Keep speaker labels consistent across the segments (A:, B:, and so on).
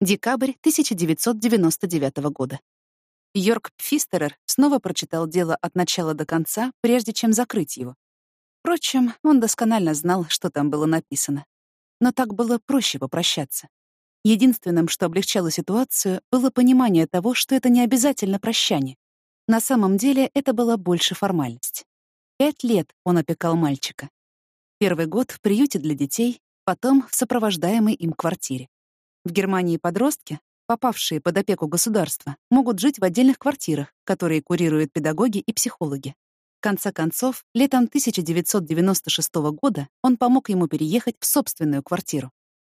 A: Декабрь 1999 года. Йорк Пфистерер снова прочитал дело от начала до конца, прежде чем закрыть его. Впрочем, он досконально знал, что там было написано. Но так было проще попрощаться. Единственным, что облегчало ситуацию, было понимание того, что это не обязательно прощание. На самом деле это была больше формальность. Пять лет он опекал мальчика. Первый год в приюте для детей, потом в сопровождаемой им квартире. В Германии подростки, попавшие под опеку государства, могут жить в отдельных квартирах, которые курируют педагоги и психологи. В конце концов, летом 1996 года он помог ему переехать в собственную квартиру.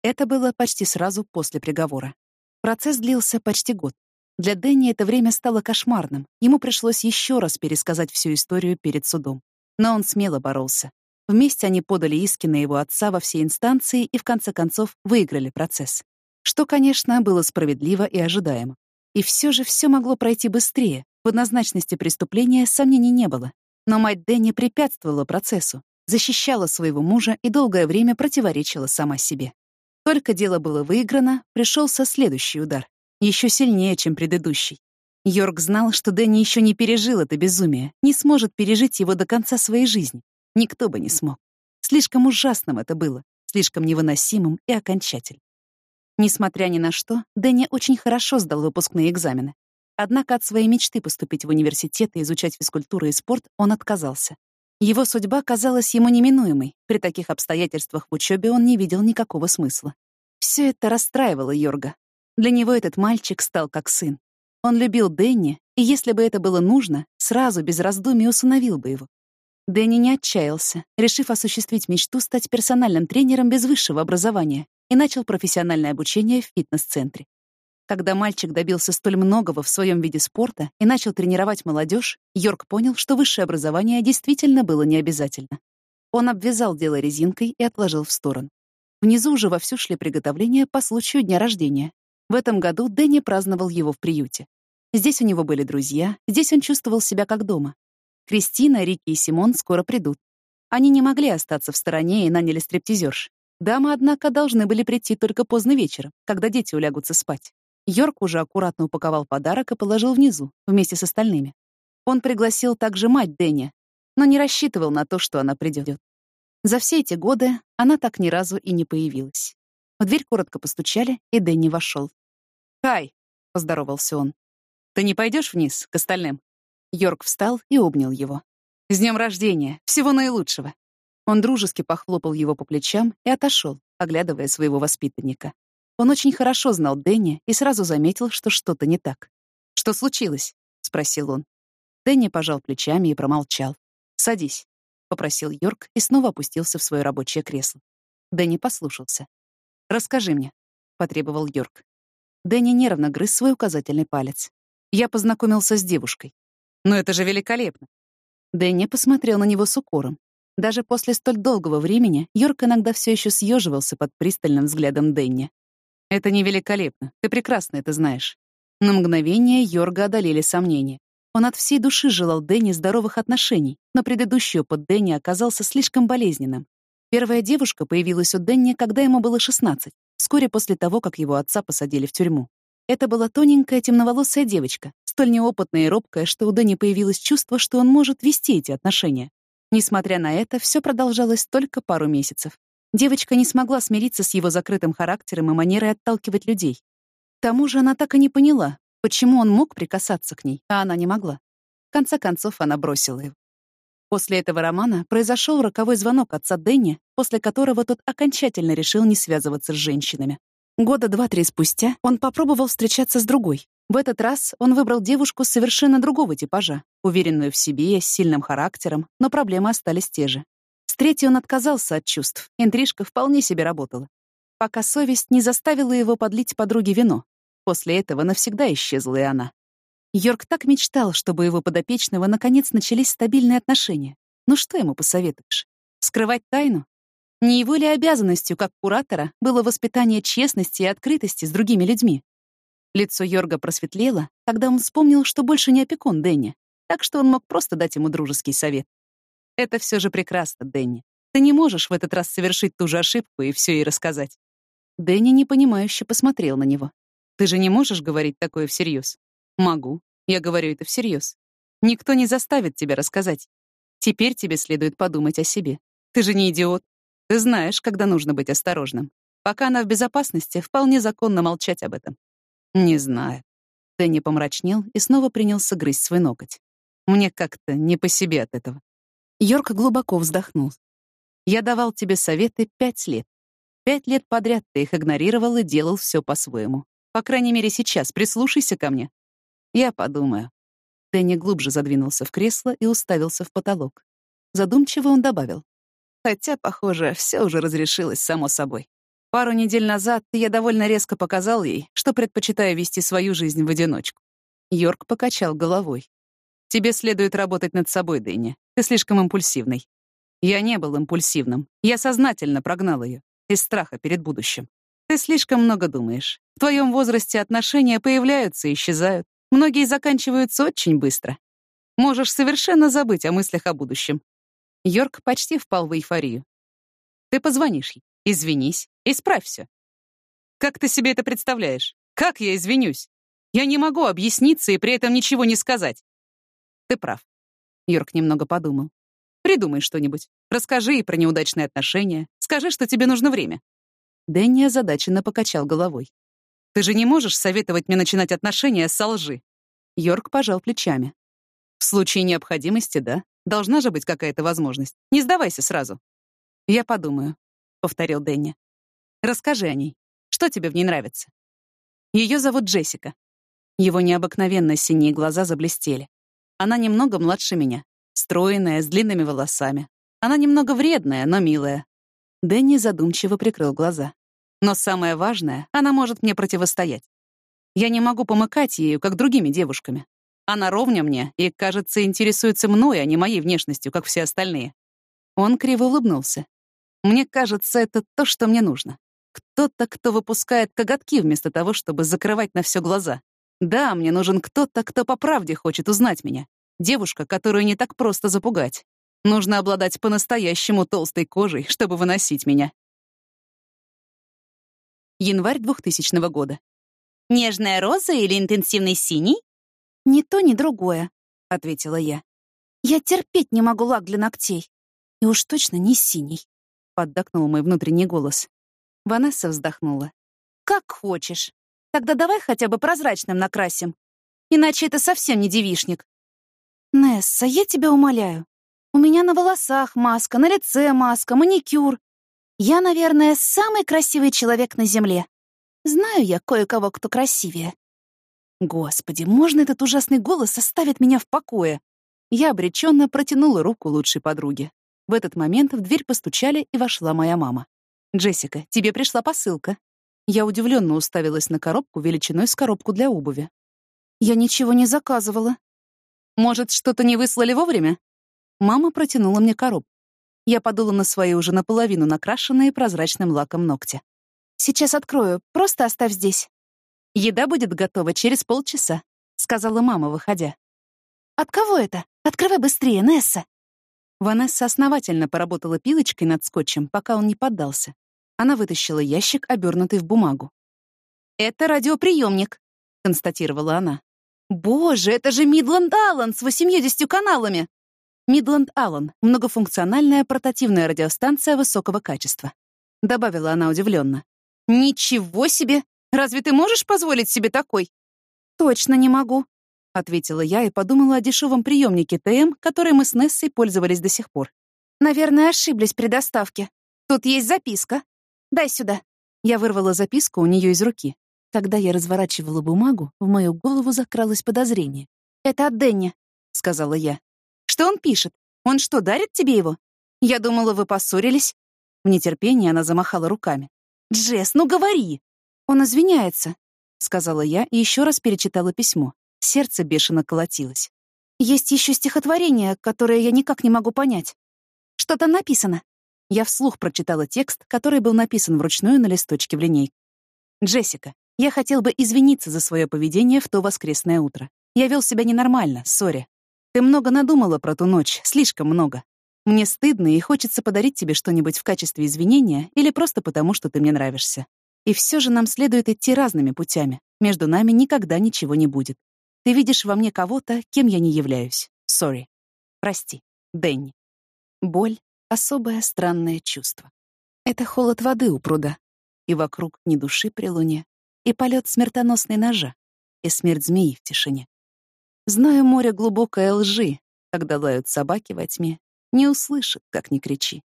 A: Это было почти сразу после приговора. Процесс длился почти год. Для Дэнни это время стало кошмарным. Ему пришлось еще раз пересказать всю историю перед судом. Но он смело боролся. Вместе они подали иски на его отца во все инстанции и в конце концов выиграли процесс. Что, конечно, было справедливо и ожидаемо. И все же все могло пройти быстрее. В однозначности преступления сомнений не было. Но мать Дэнни препятствовала процессу, защищала своего мужа и долгое время противоречила сама себе. Только дело было выиграно, пришелся следующий удар. Еще сильнее, чем предыдущий. Йорк знал, что Дэнни еще не пережил это безумие, не сможет пережить его до конца своей жизни. Никто бы не смог. Слишком ужасным это было, слишком невыносимым и окончательным. Несмотря ни на что, Дэнни очень хорошо сдал выпускные экзамены. Однако от своей мечты поступить в университет и изучать физкультуру и спорт он отказался. Его судьба казалась ему неминуемой. При таких обстоятельствах в учебе он не видел никакого смысла. Все это расстраивало Йорга. Для него этот мальчик стал как сын. Он любил Дэнни, и если бы это было нужно, сразу, без раздумий, усыновил бы его. Дэнни не отчаялся, решив осуществить мечту стать персональным тренером без высшего образования, и начал профессиональное обучение в фитнес-центре. Когда мальчик добился столь многого в своем виде спорта и начал тренировать молодежь, Йорк понял, что высшее образование действительно было необязательно. Он обвязал дело резинкой и отложил в сторону. Внизу уже вовсю шли приготовления по случаю дня рождения. В этом году Дэнни праздновал его в приюте. Здесь у него были друзья, здесь он чувствовал себя как дома. Кристина, Рики и Симон скоро придут. Они не могли остаться в стороне и наняли стриптизерш. Дамы, однако, должны были прийти только поздно вечером, когда дети улягутся спать. Йорк уже аккуратно упаковал подарок и положил внизу, вместе с остальными. Он пригласил также мать Дэнни, но не рассчитывал на то, что она придет. За все эти годы она так ни разу и не появилась. В дверь коротко постучали, и Дэнни вошел. «Хай!» — поздоровался он. «Ты не пойдешь вниз, к остальным?» Йорк встал и обнял его. «С днем рождения! Всего наилучшего!» Он дружески похлопал его по плечам и отошел, оглядывая своего воспитанника. Он очень хорошо знал Дэнни и сразу заметил, что что-то не так. «Что случилось?» — спросил он. Дэнни пожал плечами и промолчал. «Садись», — попросил Йорк и снова опустился в свое рабочее кресло. Дэнни послушался. «Расскажи мне», — потребовал Йорк. Дэнни нервно грыз свой указательный палец. «Я познакомился с девушкой». «Но это же великолепно!» Дэнни посмотрел на него с укором. Даже после столь долгого времени Йорк иногда все еще съеживался под пристальным взглядом Дэнни. Это не великолепно. Ты прекрасно это знаешь. На мгновение Йорга одолели сомнения. Он от всей души желал Дэнни здоровых отношений, но предыдущий опыт Дэнни оказался слишком болезненным. Первая девушка появилась у Дэнни, когда ему было 16, вскоре после того, как его отца посадили в тюрьму. Это была тоненькая темноволосая девочка, столь неопытная и робкая, что у Дэнни появилось чувство, что он может вести эти отношения. Несмотря на это, все продолжалось только пару месяцев. Девочка не смогла смириться с его закрытым характером и манерой отталкивать людей. К тому же она так и не поняла, почему он мог прикасаться к ней, а она не могла. В конце концов, она бросила его. После этого романа произошел роковой звонок отца Дэнни, после которого тот окончательно решил не связываться с женщинами. Года два-три спустя он попробовал встречаться с другой. В этот раз он выбрал девушку совершенно другого типажа, уверенную в себе, с сильным характером, но проблемы остались те же третьей он отказался от чувств. Интрижка вполне себе работала. Пока совесть не заставила его подлить подруге вино. После этого навсегда исчезла и она. Йорк так мечтал, чтобы его подопечного наконец начались стабильные отношения. Ну что ему посоветуешь? Скрывать тайну? Не его ли обязанностью, как куратора, было воспитание честности и открытости с другими людьми? Лицо Йорга просветлело, когда он вспомнил, что больше не опекун Дэнни, так что он мог просто дать ему дружеский совет. Это все же прекрасно, Дэнни. Ты не можешь в этот раз совершить ту же ошибку и все ей рассказать. Дэнни непонимающе посмотрел на него. Ты же не можешь говорить такое всерьез. Могу. Я говорю это всерьез. Никто не заставит тебя рассказать. Теперь тебе следует подумать о себе. Ты же не идиот. Ты знаешь, когда нужно быть осторожным. Пока она в безопасности, вполне законно молчать об этом. Не знаю. Дэнни помрачнел и снова принялся грызть свой ноготь. Мне как-то не по себе от этого. Йорк глубоко вздохнул. Я давал тебе советы пять лет. Пять лет подряд ты их игнорировал и делал все по-своему. По крайней мере, сейчас. Прислушайся ко мне. Я подумаю. Дэнни глубже задвинулся в кресло и уставился в потолок. Задумчиво он добавил. Хотя, похоже, все уже разрешилось само собой. Пару недель назад я довольно резко показал ей, что предпочитаю вести свою жизнь в одиночку. Йорк покачал головой. «Тебе следует работать над собой, Дэнни. Ты слишком импульсивный». Я не был импульсивным. Я сознательно прогнал ее из страха перед будущим. Ты слишком много думаешь. В твоем возрасте отношения появляются и исчезают. Многие заканчиваются очень быстро. Можешь совершенно забыть о мыслях о будущем. Йорк почти впал в эйфорию. Ты позвонишь ей, извинись, исправь все. Как ты себе это представляешь? Как я извинюсь? Я не могу объясниться и при этом ничего не сказать. Ты прав. Йорк немного подумал. Придумай что-нибудь. Расскажи ей про неудачные отношения. Скажи, что тебе нужно время. Дэнни озадаченно покачал головой. «Ты же не можешь советовать мне начинать отношения со лжи?» Йорк пожал плечами. «В случае необходимости, да. Должна же быть какая-то возможность. Не сдавайся сразу». «Я подумаю», — повторил Дэнни. «Расскажи о ней. Что тебе в ней нравится?» Ее зовут Джессика. Его необыкновенно синие глаза заблестели. Она немного младше меня, стройная, с длинными волосами. Она немного вредная, но милая. Дэнни задумчиво прикрыл глаза. Но самое важное, она может мне противостоять. Я не могу помыкать ею, как другими девушками. Она ровня мне и, кажется, интересуется мной, а не моей внешностью, как все остальные. Он криво улыбнулся. Мне кажется, это то, что мне нужно. Кто-то, кто выпускает коготки вместо того, чтобы закрывать на все глаза. Да, мне нужен кто-то, кто по правде хочет узнать меня. Девушка, которую не так просто запугать. Нужно обладать по-настоящему толстой кожей, чтобы выносить меня. Январь 2000 года.
B: «Нежная роза или интенсивный синий?»
C: «Ни то, ни другое», — ответила я. «Я терпеть не могу лак для ногтей. И уж точно не синий», — поддакнул мой внутренний голос. Ванесса вздохнула. «Как хочешь. Тогда давай хотя бы прозрачным накрасим. Иначе это совсем не девишник». «Несса, я тебя умоляю. У меня на волосах маска, на лице маска, маникюр. Я, наверное, самый красивый человек на Земле. Знаю я кое-кого, кто красивее. Господи, можно этот ужасный голос оставить меня в покое? Я обреченно протянула руку лучшей подруге. В этот момент в дверь постучали, и вошла моя мама. «Джессика, тебе пришла посылка». Я удивленно уставилась на коробку величиной с коробку для обуви. «Я ничего не заказывала». «Может, что-то не выслали вовремя?» Мама протянула мне коробку. Я подула на свои уже наполовину накрашенные прозрачным лаком ногти. «Сейчас открою, просто оставь здесь». «Еда будет готова через полчаса», — сказала мама, выходя. «От кого это? Открывай быстрее, Несса!» Ванесса основательно поработала пилочкой над скотчем, пока он не поддался. Она вытащила ящик, обернутый в бумагу. «Это радиоприемник», — констатировала она. «Боже, это же Мидланд Аллан с 80 каналами!» Midland Allen — многофункциональная портативная радиостанция высокого качества. Добавила она удивленно. «Ничего себе! Разве ты можешь позволить себе такой?» «Точно не могу», — ответила я и подумала о дешевом приемнике ТМ, который мы с Нессой пользовались до сих пор. «Наверное, ошиблись при доставке. Тут есть записка. Дай сюда». Я вырвала записку у нее из руки. Когда я разворачивала бумагу, в мою голову закралось подозрение. «Это от Дэнни», — сказала я. Что он пишет? Он что, дарит тебе его? Я думала, вы поссорились». В нетерпении она замахала руками. «Джесс, ну говори!» «Он извиняется», — сказала я и еще раз перечитала письмо. Сердце бешено колотилось. «Есть еще стихотворение, которое я никак не могу понять. Что там написано?» Я вслух прочитала текст, который был написан вручную на листочке в линейку. «Джессика, я хотел бы извиниться за свое поведение в то воскресное утро. Я вел себя ненормально, сори. Ты много надумала про ту ночь, слишком много. Мне стыдно и хочется подарить тебе что-нибудь в качестве извинения или просто потому, что ты мне нравишься. И все же нам следует идти разными путями.
A: Между нами никогда ничего не будет. Ты видишь во мне кого-то, кем я не являюсь. Сори. Прости. Дэнни. Боль — особое странное чувство. Это холод воды у пруда. И вокруг ни души при луне, и полет смертоносной ножа, и смерть змеи в тишине. Знаю море глубокой лжи, когда лают собаки во тьме, не услышит, как ни кричи.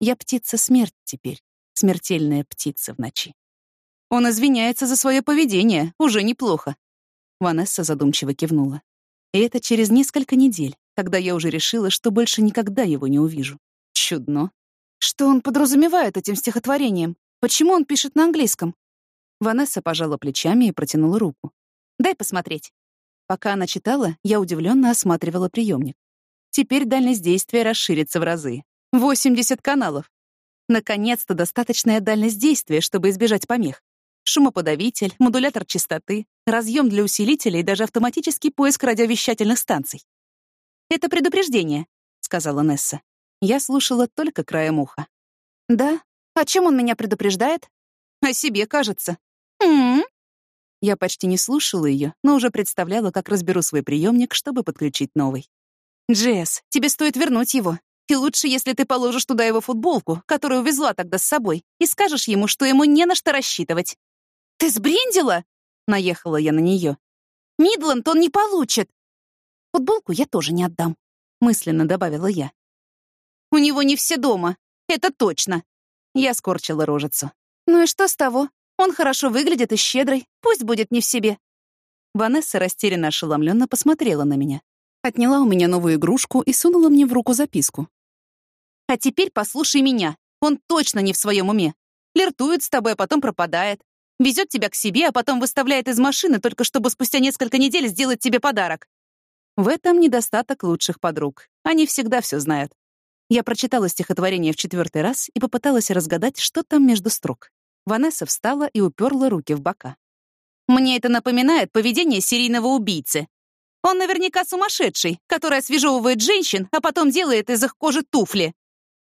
A: Я птица смерть теперь, смертельная птица в ночи. Он извиняется за свое поведение, уже неплохо. Ванесса задумчиво кивнула. И это через несколько недель, когда я уже решила, что больше никогда его не увижу. Чудно. Что он подразумевает этим стихотворением? Почему он пишет на английском? Ванесса пожала плечами и протянула руку. «Дай посмотреть». Пока она читала, я удивленно осматривала приемник. Теперь дальность действия расширится в разы. 80 каналов. Наконец-то достаточная дальность действия, чтобы избежать помех. Шумоподавитель, модулятор частоты, разъем для усилителя и даже автоматический поиск радиовещательных станций. «Это предупреждение», — сказала Несса. Я слушала только краем уха. «Да? О чем он меня предупреждает?» «О себе, кажется». «М-м-м». Я почти не слушала ее, но уже представляла, как разберу свой приемник, чтобы подключить новый. «Джесс, тебе стоит вернуть его. И лучше, если ты положишь туда его футболку, которую увезла тогда с собой, и скажешь ему, что ему не на что рассчитывать». «Ты сбрендила?» — наехала я на нее. «Мидланд он не получит». «Футболку я тоже не отдам», — мысленно добавила я. «У него не все дома, это точно». Я скорчила рожицу. «Ну и что с того? Он хорошо выглядит и щедрый, пусть будет не в себе». Ванесса растерянно ошеломленно посмотрела на меня. Отняла у меня новую игрушку и сунула мне в руку записку. «А теперь послушай меня. Он точно не в своем уме. Флиртует с тобой, а потом пропадает. Везет тебя к себе, а потом выставляет из машины, только чтобы спустя несколько недель сделать тебе подарок. В этом недостаток лучших подруг. Они всегда все знают. Я прочитала стихотворение в четвертый раз и попыталась разгадать, что там между строк. Ванесса встала и уперла руки в бока. «Мне это напоминает поведение серийного убийцы. Он наверняка сумасшедший, который освежевывает женщин, а потом делает из их кожи туфли».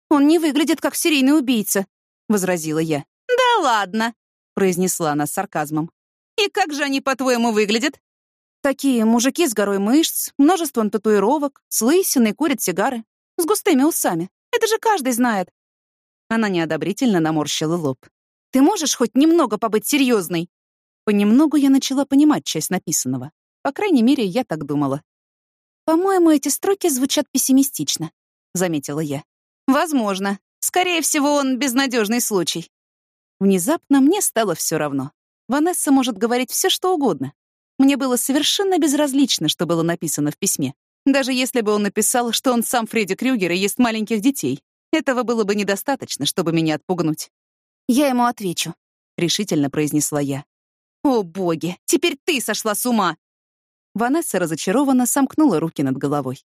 A: «Он не выглядит как серийный убийца», — возразила я. «Да ладно», — произнесла она с сарказмом. «И как же они, по-твоему, выглядят?» «Такие мужики с горой мышц, множеством татуировок, с лысиной, курят сигары, с густыми усами. Это же каждый знает». Она неодобрительно наморщила лоб. «Ты можешь хоть немного побыть серьезной?» Понемногу я начала понимать часть написанного. По крайней мере, я так думала. «По-моему, эти строки звучат пессимистично», — заметила я. «Возможно. Скорее всего, он безнадежный случай». Внезапно мне стало все равно. Ванесса может говорить все, что угодно. Мне было совершенно безразлично, что было написано в письме. Даже если бы он написал, что он сам Фредди Крюгер и есть маленьких детей. Этого было бы недостаточно, чтобы меня отпугнуть. «Я ему отвечу», — решительно произнесла я. «О, боги, теперь ты сошла с ума!» Ванесса разочарованно сомкнула руки над головой.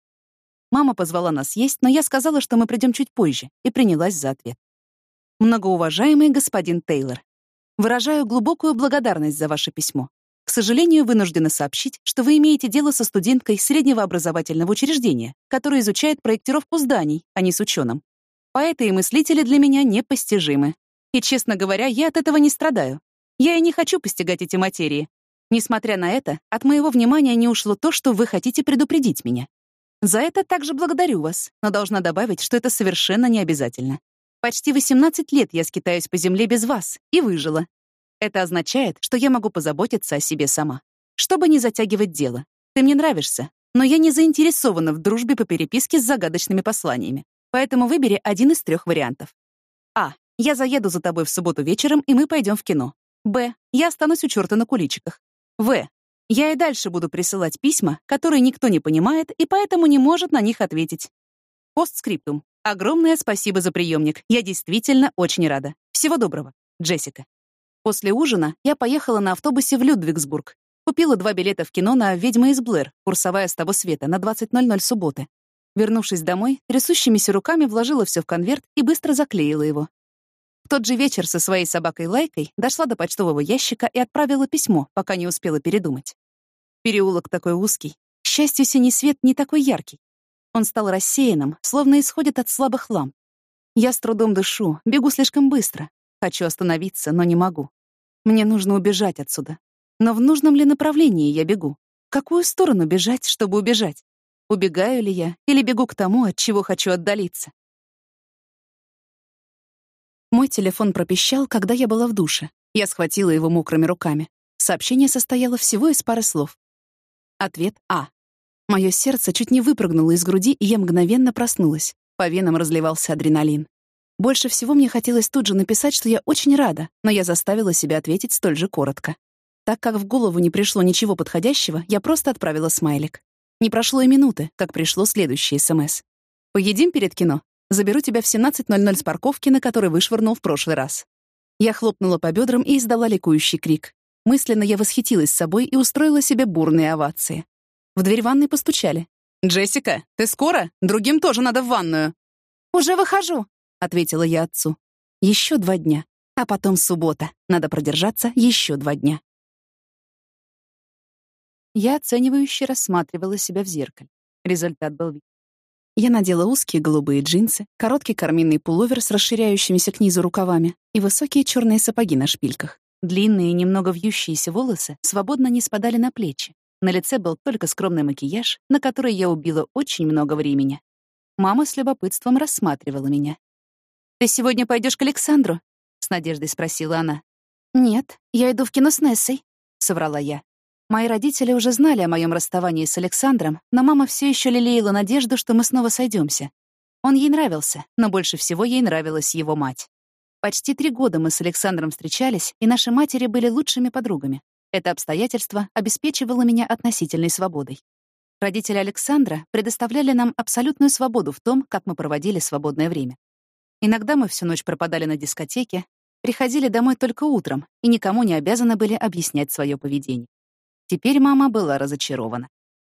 A: Мама позвала нас есть, но я сказала, что мы придем чуть позже, и принялась за ответ. Многоуважаемый господин Тейлор, выражаю глубокую благодарность за ваше письмо. К сожалению, вынуждена сообщить, что вы имеете дело со студенткой среднего образовательного учреждения, которая изучает проектировку зданий, а не с ученым. Поэты и мыслители для меня непостижимы. И, честно говоря, я от этого не страдаю. Я и не хочу постигать эти материи, Несмотря на это, от моего внимания не ушло то, что вы хотите предупредить меня. За это также благодарю вас, но должна добавить, что это совершенно не обязательно. Почти 18 лет я скитаюсь по земле без вас и выжила. Это означает, что я могу позаботиться о себе сама. Чтобы не затягивать дело. Ты мне нравишься, но я не заинтересована в дружбе по переписке с загадочными посланиями. Поэтому выбери один из трех вариантов. А. Я заеду за тобой в субботу вечером, и мы пойдем в кино. Б. Я останусь у черта на куличиках. В. Я и дальше буду присылать письма, которые никто не понимает и поэтому не может на них ответить. Постскриптум. Огромное спасибо за приемник. Я действительно очень рада. Всего доброго. Джессика. После ужина я поехала на автобусе в Людвигсбург. Купила два билета в кино на «Ведьма из Блэр», курсовая с того света, на 20.00 субботы. Вернувшись домой, трясущимися руками вложила все в конверт и быстро заклеила его. В тот же вечер со своей собакой Лайкой дошла до почтового ящика и отправила письмо, пока не успела передумать. Переулок такой узкий. К счастью, синий свет не такой яркий. Он стал рассеянным, словно исходит от слабых ламп. Я с трудом дышу, бегу слишком быстро. Хочу остановиться, но не могу. Мне нужно убежать отсюда. Но в нужном ли направлении я бегу? В какую сторону бежать, чтобы убежать? Убегаю ли я или бегу к тому, от чего хочу отдалиться? Мой телефон пропищал, когда я была в душе. Я схватила его мокрыми руками. Сообщение состояло всего из пары слов. Ответ А. Мое сердце чуть не выпрыгнуло из груди, и я мгновенно проснулась. По венам разливался адреналин. Больше всего мне хотелось тут же написать, что я очень рада, но я заставила себя ответить столь же коротко. Так как в голову не пришло ничего подходящего, я просто отправила смайлик. Не прошло и минуты, как пришло следующее СМС. «Поедим перед кино? Заберу тебя в 17.00 с парковки, на которой вышвырнул в прошлый раз». Я хлопнула по бедрам и издала ликующий крик. Мысленно я восхитилась собой и устроила себе бурные овации. В дверь ванной постучали. «Джессика, ты скоро? Другим тоже надо в ванную».
C: «Уже выхожу», — ответила я отцу. Еще два дня. А потом суббота. Надо продержаться еще два дня. Я оценивающе рассматривала себя в зеркале. Результат был виден. Я надела узкие голубые джинсы, короткий карминный пуловер с расширяющимися к низу рукавами и высокие черные сапоги на шпильках. Длинные, немного вьющиеся волосы свободно не спадали на плечи. На лице был только скромный макияж, на который я убила очень много времени. Мама с любопытством рассматривала меня. «Ты сегодня пойдешь к Александру?» — с надеждой спросила она. «Нет, я иду в кино с Нессой», — соврала я. Мои родители уже знали о моем расставании с Александром, но мама все еще лелеяла надежду, что мы снова сойдемся. Он ей нравился, но больше всего ей нравилась его мать. Почти три года мы с Александром встречались, и наши матери были лучшими подругами. Это обстоятельство обеспечивало меня относительной свободой. Родители Александра предоставляли нам абсолютную свободу в том, как мы проводили свободное время. Иногда мы всю ночь пропадали на дискотеке, приходили домой только утром и никому не обязаны были объяснять свое поведение. Теперь мама была разочарована.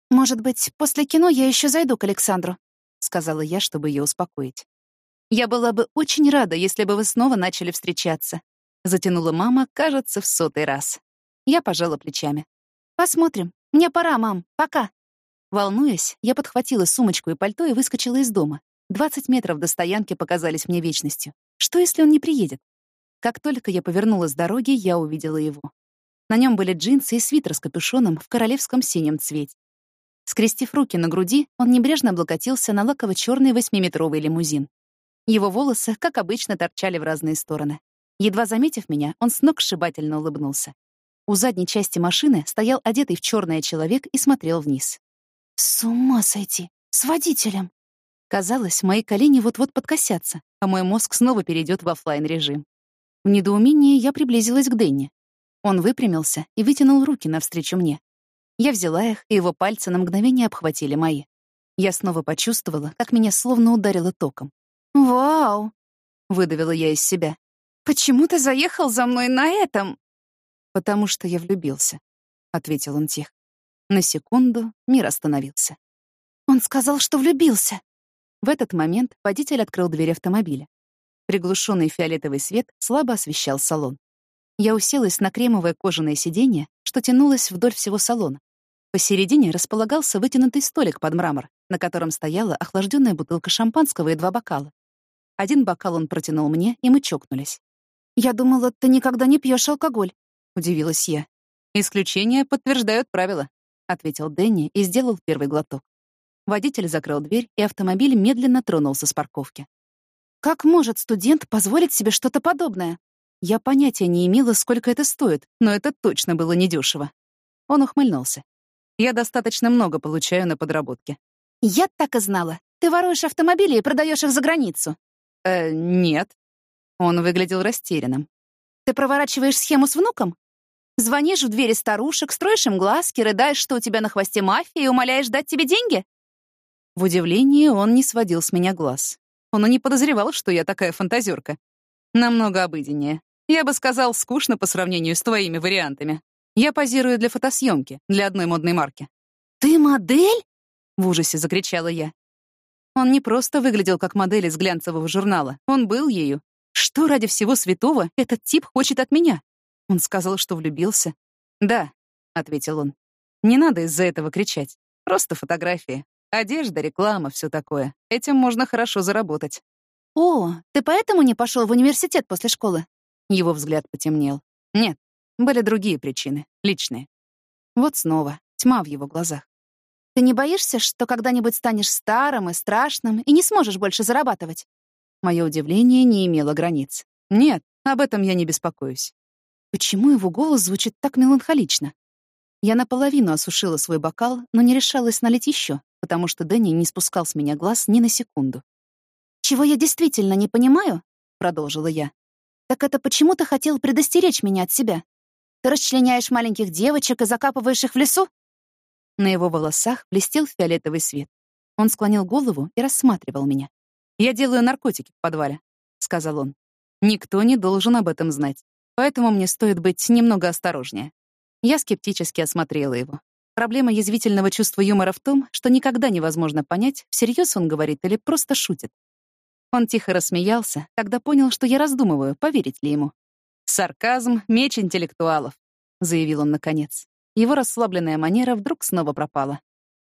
C: «Может быть, после кино я еще зайду к Александру», — сказала я, чтобы ее успокоить. «Я была бы очень рада, если бы вы снова начали встречаться», — затянула мама, кажется, в сотый раз. Я пожала плечами. «Посмотрим. Мне пора, мам. Пока». Волнуясь, я подхватила сумочку и пальто и выскочила из дома. Двадцать метров до стоянки показались мне вечностью. Что, если он не приедет? Как только я повернула с дороги, я увидела его. На нем были джинсы и свитер с капюшоном в королевском синем цвете. Скрестив руки на груди, он небрежно облокотился на лаково-черный восьмиметровый лимузин. Его волосы, как обычно, торчали в разные стороны. Едва заметив меня, он с ног сшибательно улыбнулся. У задней части машины стоял одетый в черное человек и смотрел вниз. «С ума сойти! С водителем!» Казалось, мои колени вот-вот подкосятся, а мой мозг снова перейдет в офлайн режим В недоумении я приблизилась к Дэнни. Он выпрямился и вытянул руки навстречу мне. Я взяла их, и его пальцы на мгновение обхватили мои. Я снова почувствовала, как меня словно ударило током. «Вау!» — выдавила я из себя. «Почему ты заехал за мной на этом?» «Потому что я влюбился», — ответил он тихо. На секунду мир остановился. «Он сказал, что влюбился». В этот момент водитель открыл дверь автомобиля. Приглушенный фиолетовый свет слабо освещал салон. Я уселась на кремовое кожаное сиденье, что тянулось вдоль всего салона. Посередине располагался вытянутый столик под мрамор, на котором стояла охлажденная бутылка шампанского и два бокала. Один бокал он протянул мне, и мы чокнулись. «Я думала, ты никогда не пьешь алкоголь», — удивилась я. «Исключения подтверждают правила», — ответил Дэнни и сделал первый глоток. Водитель закрыл дверь, и автомобиль медленно тронулся с парковки. «Как может студент позволить себе что-то подобное?» Я понятия не имела, сколько это стоит, но это точно было недешево. Он ухмыльнулся. Я достаточно много получаю на подработке. Я так и знала. Ты воруешь автомобили и продаешь их за границу. Э, нет. Он выглядел растерянным. Ты проворачиваешь схему с внуком? Звонишь в двери старушек, строишь им глазки, рыдаешь, что у тебя на хвосте мафия, и умоляешь дать тебе деньги? В удивлении он не сводил с меня глаз. Он и не подозревал, что я такая фантазерка. Намного обыденнее. Я бы сказал, скучно по сравнению с твоими вариантами. Я позирую для фотосъемки, для одной модной марки. «Ты модель?» — в ужасе закричала я. Он не просто выглядел как модель из глянцевого журнала, он был ею. Что ради всего святого этот тип хочет от меня? Он сказал, что влюбился. «Да», — ответил он. «Не надо из-за этого кричать. Просто фотографии. Одежда, реклама, все такое. Этим можно хорошо заработать». «О, ты поэтому не пошел в университет после школы?» Его взгляд потемнел. «Нет,
A: были другие причины, личные. Вот снова тьма в его глазах.
C: Ты не боишься, что когда-нибудь станешь старым и страшным и не сможешь больше зарабатывать?
A: Мое удивление не имело границ. Нет, об этом я не беспокоюсь. Почему его голос звучит так меланхолично? Я наполовину осушила свой бокал, но не решалась налить еще, потому что Дэнни не спускал с меня глаз ни на секунду.
C: «Чего я действительно не понимаю?» — продолжила я. «Так это почему ты хотел предостеречь меня от себя? Ты расчленяешь маленьких девочек и закапываешь их в лесу?»
A: На его волосах блестел фиолетовый свет. Он склонил голову и рассматривал меня. «Я делаю наркотики в подвале», — сказал он. «Никто не должен об этом знать, поэтому мне стоит быть немного осторожнее». Я скептически осмотрела его. Проблема язвительного чувства юмора в том, что никогда невозможно понять, всерьез он говорит или просто шутит. Он тихо рассмеялся, когда понял, что я раздумываю, поверить ли ему. «Сарказм — меч интеллектуалов», — заявил он наконец. Его расслабленная манера вдруг снова пропала.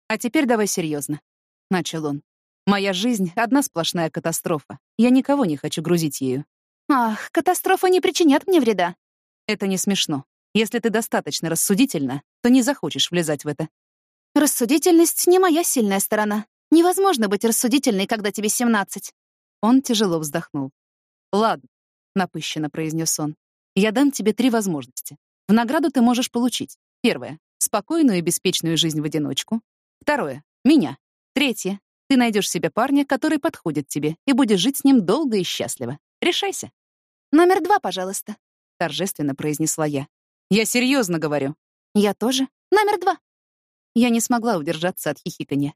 A: «А теперь давай серьезно, начал он. «Моя жизнь — одна сплошная катастрофа. Я никого не хочу грузить ею».
C: «Ах, катастрофа не причинят мне вреда».
A: «Это не смешно. Если ты достаточно рассудительна, то не захочешь влезать в это».
C: «Рассудительность — не моя сильная сторона. Невозможно быть рассудительной, когда тебе 17».
A: Он тяжело вздохнул. «Ладно», — напыщенно произнес он. «Я дам тебе три возможности. В награду ты можешь получить Первое — спокойную и беспечную жизнь в одиночку. Второе — меня. Третье — ты найдешь себе парня, который подходит тебе, и будешь жить с ним долго и счастливо. Решайся.
C: «Номер два, пожалуйста», —
A: торжественно произнесла я. «Я серьезно говорю».
C: «Я тоже. Номер два».
A: Я не смогла удержаться от хихиканья.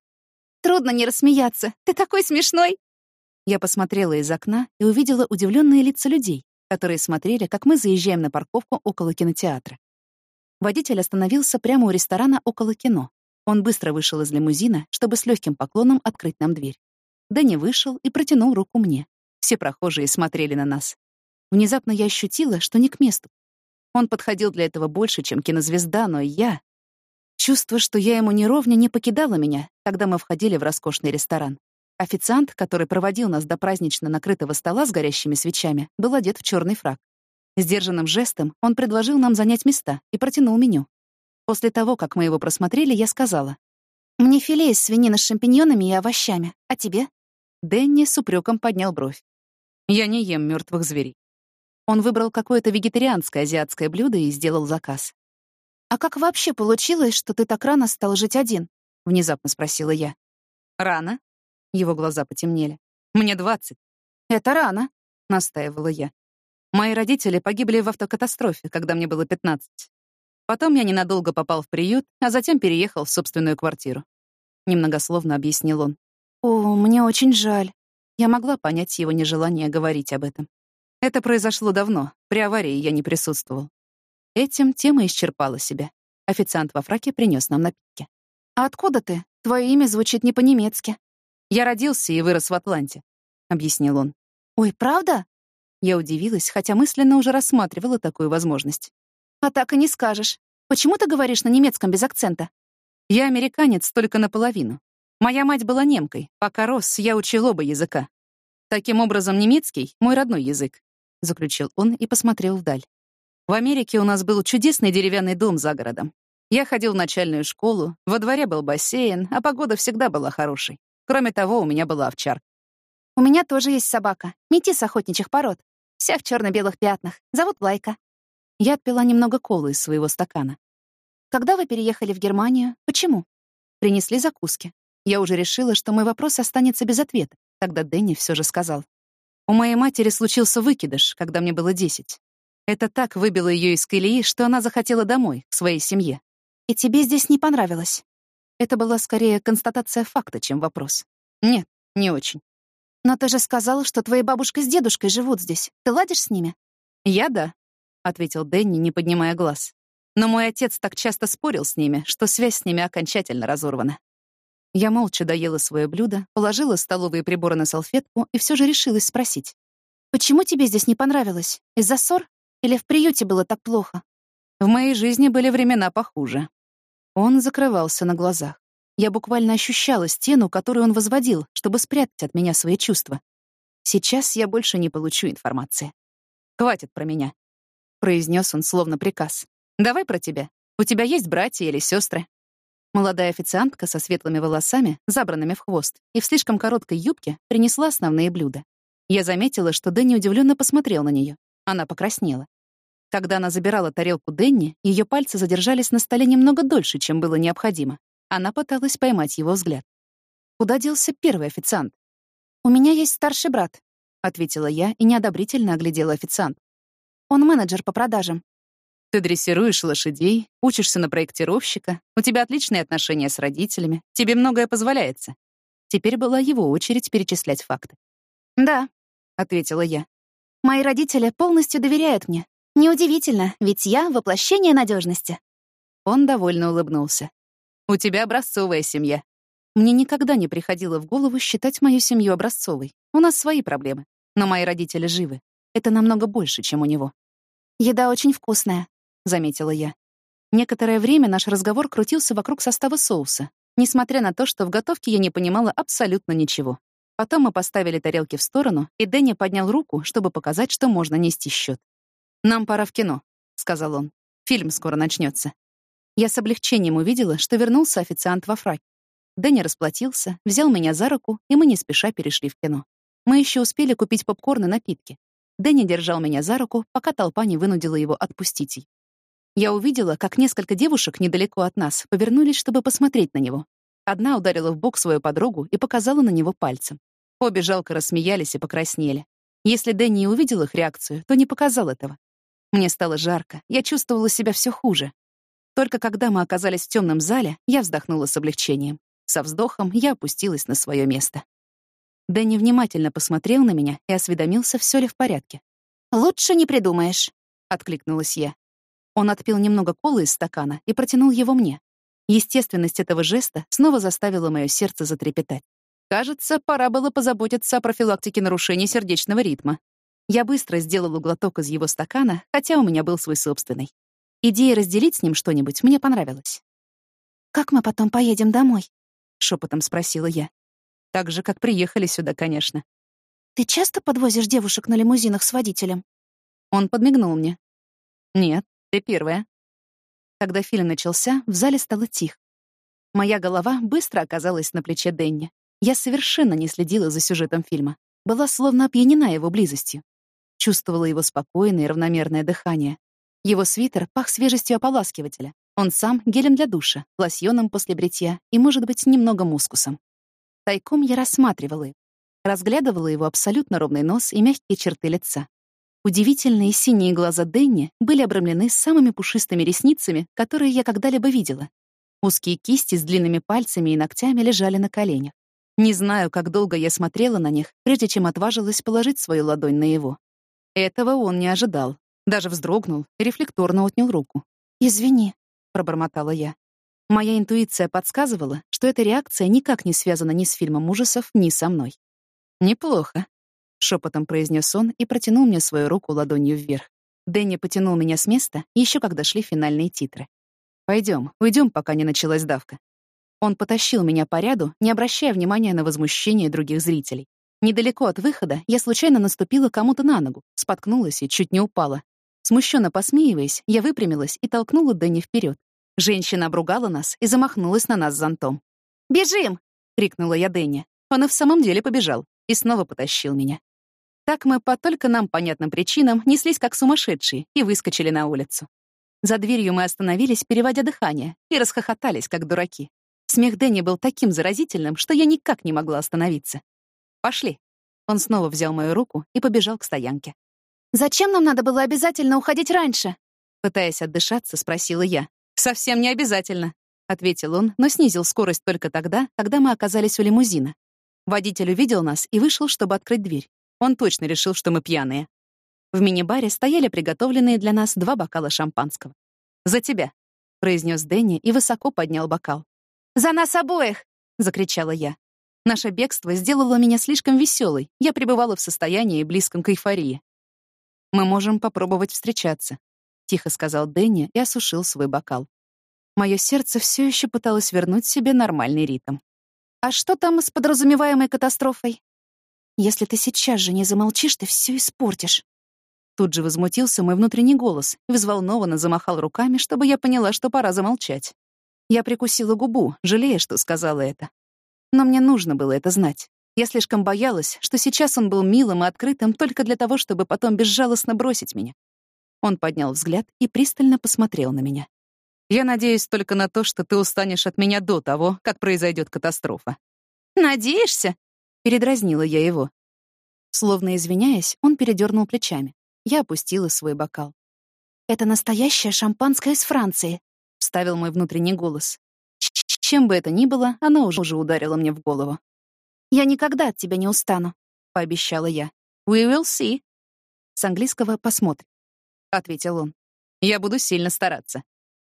C: «Трудно не рассмеяться. Ты такой смешной!»
A: Я посмотрела из окна и увидела удивленные лица людей, которые смотрели, как мы заезжаем на парковку около кинотеатра. Водитель остановился прямо у ресторана около кино. Он быстро вышел из лимузина, чтобы с легким поклоном открыть нам дверь. Дэнни вышел и протянул руку мне. Все прохожие смотрели на нас. Внезапно я ощутила, что не к месту. Он подходил для этого больше, чем кинозвезда, но я... Чувство, что я ему не ровня, не покидало меня, когда мы входили в роскошный ресторан. Официант, который проводил нас до празднично накрытого стола с горящими свечами, был одет в черный фрак. Сдержанным жестом он предложил нам занять места и протянул меню. После того, как мы его просмотрели, я сказала.
C: «Мне филе из свинины с шампиньонами и овощами. А тебе?»
A: Дэнни с упреком поднял бровь. «Я не ем мертвых зверей». Он выбрал какое-то вегетарианское азиатское блюдо и сделал заказ.
C: «А как вообще получилось, что ты так рано стал жить один?»
A: — внезапно спросила я. «Рано?» — его глаза потемнели. «Мне двадцать».
C: «Это рано», —
A: настаивала я. Мои родители погибли в автокатастрофе, когда мне было 15. Потом я ненадолго попал в приют, а затем переехал в собственную квартиру. Немногословно объяснил он.
C: «О, мне очень жаль».
A: Я могла понять его нежелание говорить об этом. Это произошло давно, при аварии я не присутствовал. Этим тема исчерпала себя. Официант во фраке принес нам напитки.
C: «А откуда ты? Твое имя звучит не по-немецки».
A: «Я родился и вырос в Атланте», — объяснил он.
C: «Ой, правда?»
A: Я удивилась, хотя мысленно уже рассматривала такую возможность.
C: «А так и не скажешь. Почему ты говоришь на немецком без акцента?»
A: «Я американец только наполовину. Моя мать была немкой. Пока рос, я учил оба языка. Таким образом, немецкий — мой родной язык», — заключил он и посмотрел вдаль. «В Америке у нас был чудесный деревянный дом за городом. Я ходил в начальную школу, во дворе был бассейн, а погода всегда была хорошей. Кроме того, у меня была овчарка.
C: «У меня тоже есть собака, метис охотничьих пород. Вся в черно белых пятнах. Зовут Лайка».
A: Я отпила немного колы из своего стакана.
C: «Когда вы переехали в Германию? Почему?»
A: Принесли закуски. Я уже решила, что мой вопрос останется без ответа, когда Дэнни все же сказал. У моей матери случился выкидыш, когда мне было десять. Это так выбило ее из колеи, что она захотела домой, к своей семье.
C: «И тебе здесь не понравилось?»
A: Это была скорее констатация факта, чем вопрос. Нет, не очень.
C: «Но ты же сказал, что твоя бабушка с дедушкой живут здесь. Ты ладишь с ними?»
A: «Я — да», — ответил Дэнни, не поднимая глаз. «Но мой отец так часто спорил с ними, что связь с ними окончательно разорвана». Я молча доела свое блюдо, положила столовые приборы на салфетку и все же решилась спросить.
C: «Почему тебе здесь не понравилось? Из-за ссор? Или в приюте было так плохо?»
A: В моей жизни были времена похуже. Он закрывался на глазах. Я буквально ощущала стену, которую он возводил, чтобы спрятать от меня свои чувства. Сейчас я больше не получу информации. Хватит про меня. произнес он словно приказ. «Давай про тебя. У тебя есть братья или сестры?» Молодая официантка со светлыми волосами, забранными в хвост, и в слишком короткой юбке принесла основные блюда. Я заметила, что Дэнни удивленно посмотрел на нее. Она покраснела. Когда она забирала тарелку Дэнни, ее пальцы задержались на столе немного дольше, чем было необходимо. Она пыталась поймать его взгляд. Куда делся первый официант? «У меня есть старший брат», — ответила я и неодобрительно оглядела официант. «Он менеджер по продажам». «Ты дрессируешь лошадей, учишься на проектировщика, у тебя отличные отношения с родителями, тебе многое позволяется». Теперь была его очередь перечислять факты.
C: «Да», — ответила я. «Мои родители полностью доверяют мне. Неудивительно, ведь я — воплощение надежности.
A: Он довольно улыбнулся. «У тебя образцовая семья. Мне никогда не приходило в голову считать мою семью образцовой. У нас свои проблемы. Но мои родители живы. Это намного больше, чем у него».
C: «Еда очень вкусная», — заметила я.
A: Некоторое время наш разговор крутился вокруг состава соуса, несмотря на то, что в готовке я не понимала абсолютно ничего. Потом мы поставили тарелки в сторону, и Дэнни поднял руку, чтобы показать, что можно нести счет. «Нам пора в кино», — сказал он. «Фильм скоро начнется. Я с облегчением увидела, что вернулся официант во фраке. Дэнни расплатился, взял меня за руку, и мы не спеша перешли в кино. Мы еще успели купить попкорн и напитки. Дэнни держал меня за руку, пока толпа не вынудила его отпустить ей. Я увидела, как несколько девушек недалеко от нас повернулись, чтобы посмотреть на него. Одна ударила в бок свою подругу и показала на него пальцем. Обе жалко рассмеялись и покраснели. Если Дэнни увидел их реакцию, то не показал этого. Мне стало жарко, я чувствовала себя все хуже. Только когда мы оказались в темном зале, я вздохнула с облегчением. Со вздохом я опустилась на свое место. Дэнни внимательно посмотрел на меня и осведомился, все ли в порядке.
C: «Лучше не придумаешь», —
A: откликнулась я. Он отпил немного колы из стакана и протянул его мне. Естественность этого жеста снова заставила мое сердце затрепетать. Кажется, пора было позаботиться о профилактике нарушений сердечного ритма. Я быстро сделала глоток из его стакана, хотя у меня был свой собственный. Идея разделить с ним что-нибудь мне понравилась.
C: «Как мы потом поедем домой?»
A: — шепотом спросила я. «Так же, как приехали сюда, конечно».
C: «Ты часто подвозишь девушек на лимузинах с водителем?»
A: Он подмигнул мне. «Нет, ты первая». Когда фильм начался, в зале стало тихо. Моя голова быстро оказалась на плече Денни. Я совершенно не следила за сюжетом фильма. Была словно опьянена его близостью. Чувствовала его спокойное и равномерное дыхание. Его свитер пах свежестью ополаскивателя. Он сам — гелем для душа, лосьоном после бритья и, может быть, немного мускусом. Тайком я рассматривала его. Разглядывала его абсолютно ровный нос и мягкие черты лица. Удивительные синие глаза Дэнни были обрамлены самыми пушистыми ресницами, которые я когда-либо видела. Узкие кисти с длинными пальцами и ногтями лежали на коленях. Не знаю, как долго я смотрела на них, прежде чем отважилась положить свою ладонь на его. Этого он не ожидал. Даже вздрогнул рефлекторно отнял руку.
C: «Извини», —
A: пробормотала я. Моя интуиция подсказывала, что эта реакция никак не связана ни с фильмом ужасов, ни со мной. «Неплохо», — шепотом произнес он и протянул мне свою руку ладонью вверх. Дэнни потянул меня с места, еще когда шли финальные титры. Пойдем, уйдем, пока не началась давка. Он потащил меня по ряду, не обращая внимания на возмущение других зрителей. Недалеко от выхода я случайно наступила кому-то на ногу, споткнулась и чуть не упала. Смущенно посмеиваясь, я выпрямилась и толкнула Дэнни вперед. Женщина обругала нас и замахнулась на нас зонтом.
C: «Бежим!»
A: — крикнула я Дэнни. Он и в самом деле побежал и снова потащил меня. Так мы по только нам понятным причинам неслись как сумасшедшие и выскочили на улицу. За дверью мы остановились, переводя дыхание, и расхохотались, как дураки. Смех Дэнни был таким заразительным, что я никак не могла остановиться. «Пошли». Он снова взял мою руку и побежал к стоянке.
C: «Зачем нам надо было обязательно уходить раньше?»
A: Пытаясь отдышаться, спросила я. «Совсем не обязательно», — ответил он, но снизил скорость только тогда, когда мы оказались у лимузина. Водитель увидел нас и вышел, чтобы открыть дверь. Он точно решил, что мы пьяные. В мини-баре стояли приготовленные для нас два бокала шампанского. «За тебя», — произнес Дэнни и высоко поднял бокал.
C: «За нас обоих!» — закричала я.
A: Наше бегство сделало меня слишком веселой. Я пребывала в состоянии, близком к эйфории. «Мы можем попробовать встречаться», — тихо сказал Дэнни и осушил свой бокал. Мое сердце все еще пыталось вернуть себе нормальный ритм.
C: «А что там с подразумеваемой катастрофой?» «Если ты сейчас же не замолчишь, ты все испортишь».
A: Тут же возмутился мой внутренний голос и взволнованно замахал руками, чтобы я поняла, что пора замолчать. Я прикусила губу, жалея, что сказала это. Но мне нужно было это знать. Я слишком боялась, что сейчас он был милым и открытым только для того, чтобы потом безжалостно бросить меня. Он поднял взгляд и пристально посмотрел на меня. «Я надеюсь только на то, что ты устанешь от меня до того, как произойдет катастрофа».
B: «Надеешься?»
A: — передразнила я его. Словно извиняясь, он передернул плечами. Я опустила свой бокал.
C: «Это настоящее шампанское из Франции», — вставил мой внутренний голос.
A: Чем бы это ни было, оно уже, уже ударило мне в голову.
C: «Я никогда от тебя не устану», —
A: пообещала я.
B: «We will see».
A: С английского «посмотрим», — ответил он. «Я буду сильно стараться».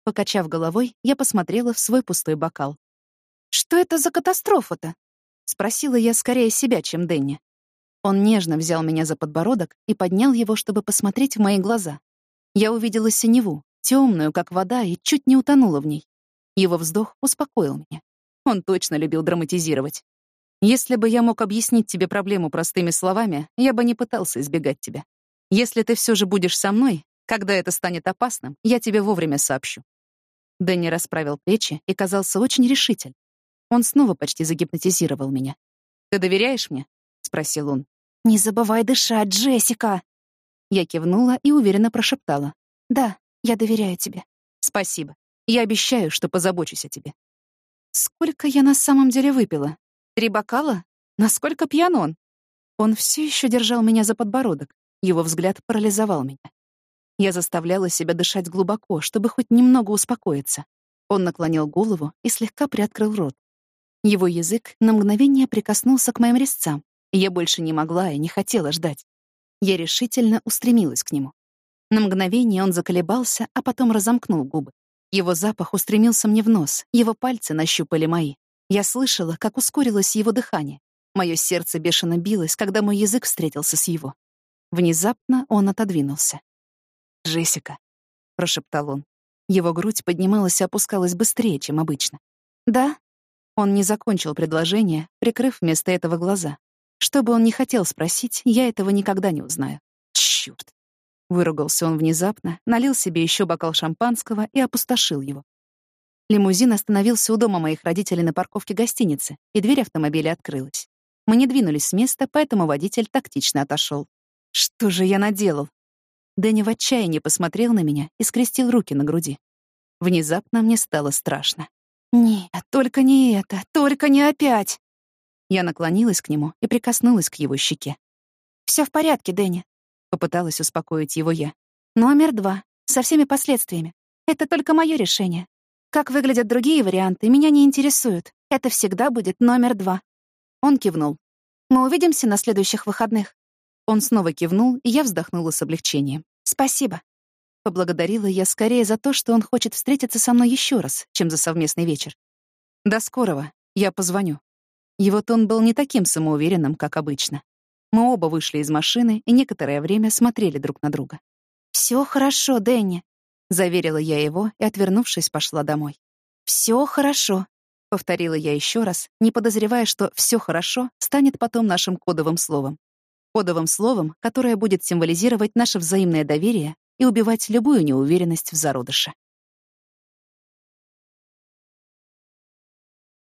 A: Покачав головой, я посмотрела в свой пустой бокал.
C: «Что это за катастрофа-то?»
A: — спросила я скорее себя, чем Дэнни. Он нежно взял меня за подбородок и поднял его, чтобы посмотреть в мои глаза. Я увидела синеву, темную, как вода, и чуть не утонула в ней. Его вздох успокоил меня. Он точно любил драматизировать. Если бы я мог объяснить тебе проблему простыми словами, я бы не пытался избегать тебя. Если ты все же будешь со мной, когда это станет опасным, я тебе вовремя сообщу. Дэнни расправил плечи и казался очень решительным. Он снова почти загипнотизировал меня. «Ты доверяешь мне?» — спросил он.
C: «Не забывай дышать, Джессика!»
A: Я кивнула и уверенно прошептала.
C: «Да, я доверяю тебе».
A: «Спасибо. Я обещаю, что позабочусь о тебе». Сколько я на самом деле выпила? Три бокала? Насколько пьян он? Он все еще держал меня за подбородок. Его взгляд парализовал меня. Я заставляла себя дышать глубоко, чтобы хоть немного успокоиться. Он наклонил голову и слегка приоткрыл рот. Его язык на мгновение прикоснулся к моим резцам, я больше не могла и не хотела ждать. Я решительно устремилась к нему. На мгновение он заколебался, а потом разомкнул губы. Его запах устремился мне в нос, его пальцы нащупали мои. Я слышала, как ускорилось его дыхание. Мое сердце бешено билось, когда мой язык встретился с его. Внезапно он отодвинулся. «Джессика», — прошептал он. Его грудь поднималась и опускалась быстрее, чем обычно. «Да?» Он не закончил предложение, прикрыв вместо этого глаза. Что бы он ни хотел спросить, я этого никогда не узнаю. Чёрт. Выругался он внезапно, налил себе еще бокал шампанского и опустошил его. Лимузин остановился у дома моих родителей на парковке гостиницы, и дверь автомобиля открылась. Мы не двинулись с места, поэтому водитель тактично отошел. Что же я наделал? Дэнни в отчаянии посмотрел на меня и скрестил руки на груди. Внезапно мне стало страшно.
C: «Нет, только не это, только не опять!»
A: Я наклонилась к нему и прикоснулась к его щеке.
C: Все в порядке, Дэнни», —
A: попыталась успокоить его я.
C: «Номер два. Со всеми последствиями. Это только мое решение. Как выглядят другие варианты, меня не интересуют. Это всегда будет номер два».
A: Он кивнул.
C: «Мы увидимся на следующих выходных».
A: Он снова кивнул, и я вздохнула с облегчением.
C: «Спасибо».
A: Поблагодарила я скорее за то, что он хочет встретиться со мной еще раз, чем за совместный вечер. «До скорого. Я позвоню». Его тон был не таким самоуверенным, как обычно. Мы оба вышли из машины и некоторое время смотрели друг на друга.
C: «Всё хорошо, Дэнни», —
A: заверила я его и, отвернувшись, пошла домой.
C: «Всё хорошо», —
A: повторила я еще раз, не подозревая, что «всё хорошо» станет потом нашим кодовым словом. Кодовым словом, которое будет символизировать наше взаимное доверие и убивать любую неуверенность в зародыше.